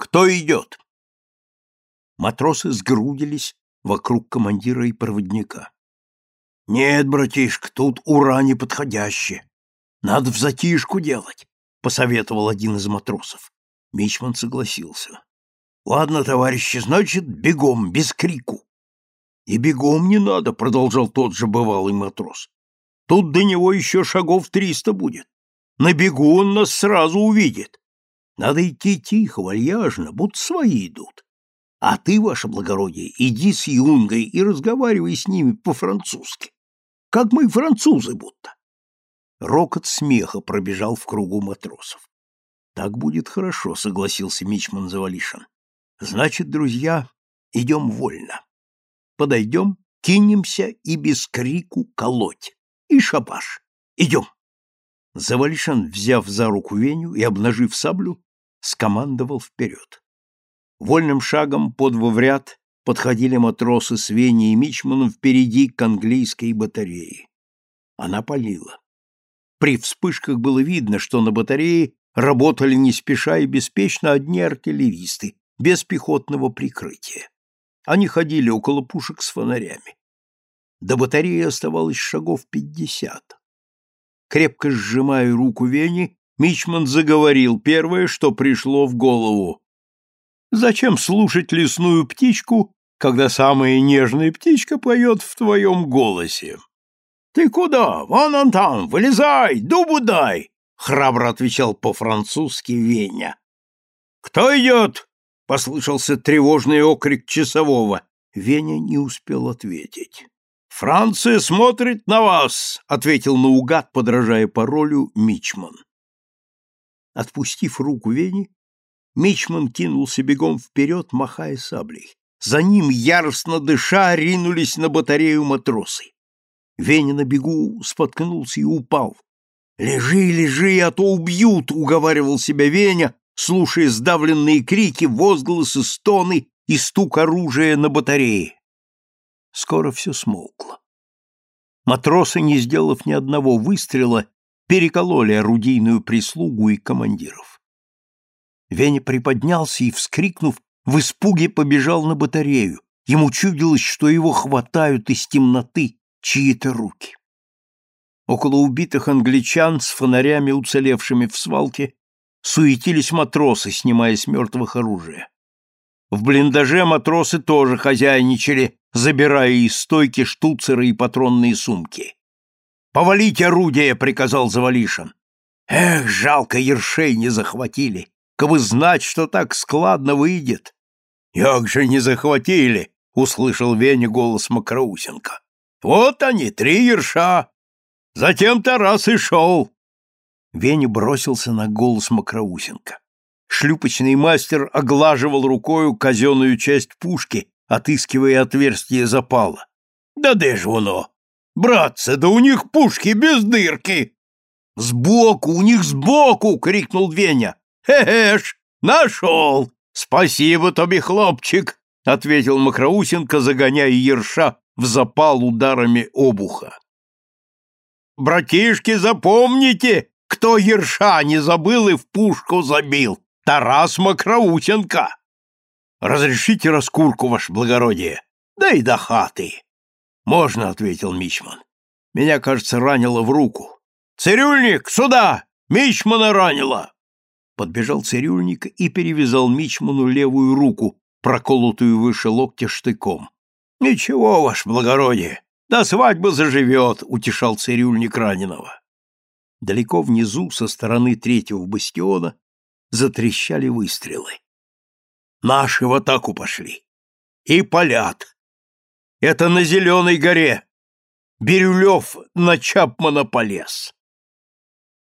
Кто идет? Матросы сгрудились вокруг командира и проводника. Нет, братишка, тут ура неподходящее. Надо в затишку делать, посоветовал один из матросов. Мичман согласился. Ладно, товарищи, значит, бегом, без крику. И бегом не надо, продолжал тот же бывалый матрос. Тут до него еще шагов триста будет. На бегу он нас сразу увидит. Надо идти тихо, вальяжно, будто свои идут. А ты, ваше благородие, иди с юнгой и разговаривай с ними по-французски. Как мы французы будто. Рокот смеха пробежал в кругу матросов. Так будет хорошо, согласился мичман Завалишин. Значит, друзья, идем вольно. Подойдем, кинемся и без крику колоть. И шабаш. Идем. Завалишин, взяв за руку Веню и обнажив саблю, скомандовал вперед. Вольным шагом под в ряд подходили матросы с Веней и Мичманом впереди к английской батарее. Она палила. При вспышках было видно, что на батарее работали не спеша и беспечно одни артиллеристы, без пехотного прикрытия. Они ходили около пушек с фонарями. До батареи оставалось шагов пятьдесят. Крепко сжимая руку Вени, Мичман заговорил первое, что пришло в голову. «Зачем слушать лесную птичку, когда самая нежная птичка поет в твоем голосе?» «Ты куда? Вон он там! Вылезай! Дубу дай!» — храбро отвечал по-французски Веня. «Кто идет?» Послышался тревожный окрик часового. Веня не успел ответить. «Франция смотрит на вас!» — ответил наугад, подражая паролю, Мичман. Отпустив руку Вени, Мичман кинулся бегом вперед, махая саблей. За ним, яростно дыша, ринулись на батарею матросы. Веня на бегу споткнулся и упал. «Лежи, лежи, а то убьют!» — уговаривал себя Веня, слушая сдавленные крики, возгласы, стоны и стук оружия на батарее. Скоро все смолкло. Матросы, не сделав ни одного выстрела, перекололи орудийную прислугу и командиров. Веня приподнялся и, вскрикнув, в испуге побежал на батарею. Ему чудилось, что его хватают из темноты чьи-то руки. Около убитых англичан с фонарями, уцелевшими в свалке, суетились матросы, снимая с мертвых оружие. В блиндаже матросы тоже хозяйничали, забирая из стойки штуцеры и патронные сумки. «Повалить орудие!» — приказал Завалишин. «Эх, жалко, ершей не захватили. Кабы знать, что так складно выйдет!» «Як же не захватили!» — услышал Веня голос Макроусенко. «Вот они, три ерша! Затем Тарас и шел!» Веня бросился на голос Макроусенко. Шлюпочный мастер оглаживал рукою казенную часть пушки, отыскивая отверстие запала. «Да де ж воно? Братцы, да у них пушки без дырки!» «Сбоку, у них сбоку!» — крикнул Веня. «Хе-хе ж, нашел! Спасибо тебе, хлопчик!» — ответил Макроусенко, загоняя ерша в запал ударами обуха. «Братишки, запомните!» Кто ерша не забыл и в пушку забил? Тарас Макроутенко. Разрешите раскурку, ваше благородие? Да и до хаты. Можно, ответил Мичман. Меня, кажется, ранило в руку. Цирюльник, сюда! Мичмана ранило! Подбежал цирюльник и перевязал Мичману левую руку, проколотую выше локтя штыком. Ничего, ваше благородие, до свадьбы заживет, утешал цирюльник раненого. Далеко внизу, со стороны третьего бастиона, затрещали выстрелы. Наши в атаку пошли. И полят. Это на Зеленой горе. Бирюлев на Чапмана полез.